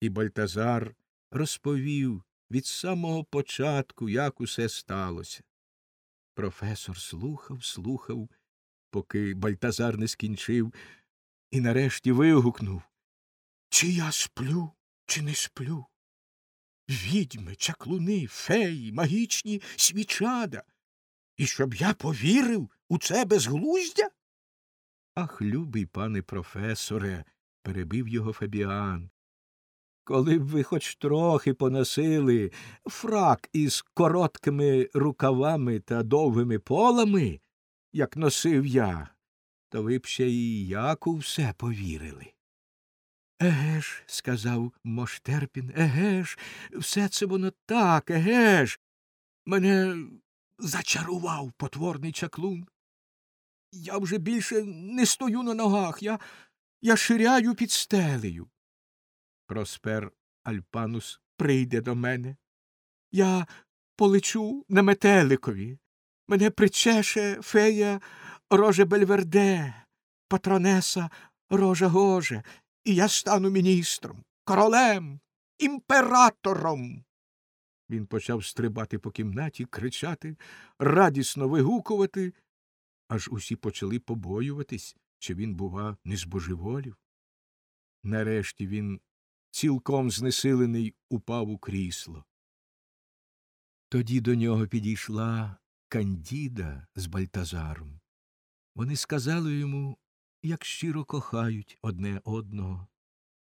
І Бальтазар розповів від самого початку, як усе сталося. Професор слухав, слухав, поки Бальтазар не скінчив, і нарешті вигукнув Чи я сплю, чи не сплю? Відьми, чаклуни, феї, магічні свічада. І щоб я повірив у це безглуздя? Ах, любий пане професоре, перебив його Фабіан. Коли б ви хоч трохи поносили фрак із короткими рукавами та довгими полами, як носив я, то ви б ще і як у все повірили. Еге ж, сказав Моштерпін, еге ж, все це воно так, еге ж. Мене зачарував потворний чаклун. Я вже більше не стою на ногах, я, я ширяю під стелею. Проспер Альпанус прийде до мене. Я полечу на метеликові. Мене причеше фея роже Бельверде, патронеса рожа Гоже, і я стану міністром, королем, імператором. Він почав стрибати по кімнаті, кричати, радісно вигукувати, аж усі почали побоюватись, чи він, бува, не збожеволів. Нарешті він, цілком знесилений, упав у крісло. Тоді до нього підійшла Кандіда з Бальтазаром. Вони сказали йому, як щиро кохають одне одного,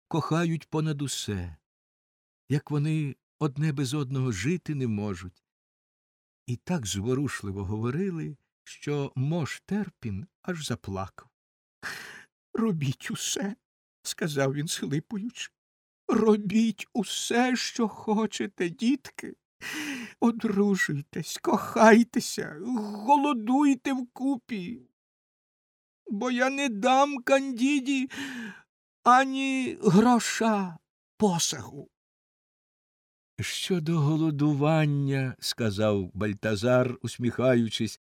кохають понад усе, як вони одне без одного жити не можуть. І так зворушливо говорили, що Мош Терпін аж заплакав. Робіть усе, сказав він, схлипуючи. Робіть усе, що хочете, дітки. Одружуйтесь, кохайтеся, голодуйте вкупі. Бо я не дам кандіді ані гроша посагу. Щодо голодування, сказав Бальтазар, усміхаючись,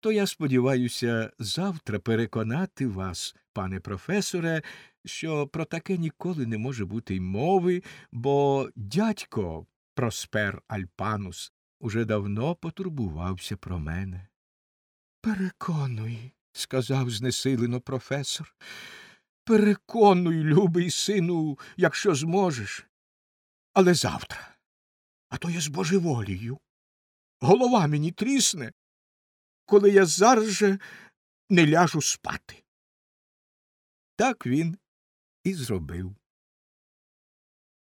то я сподіваюся завтра переконати вас, пане професоре, що про таке ніколи не може бути й мови, бо дядько Проспер Альпанус уже давно потурбувався про мене. Переконуй, сказав знесилено професор. Переконуй, любий сину, якщо зможеш. Але завтра. А то я збожеволію. Голова мені трісне, коли я зараз же не ляжу спати. Так він і зробив.